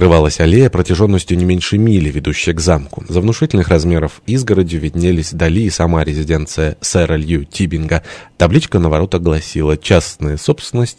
Открывалась аллея протяженностью не меньше мили, ведущая к замку. За внушительных размеров изгородью виднелись дали и сама резиденция сэра Лью Тибинга. Табличка на воротах гласила «Частная собственность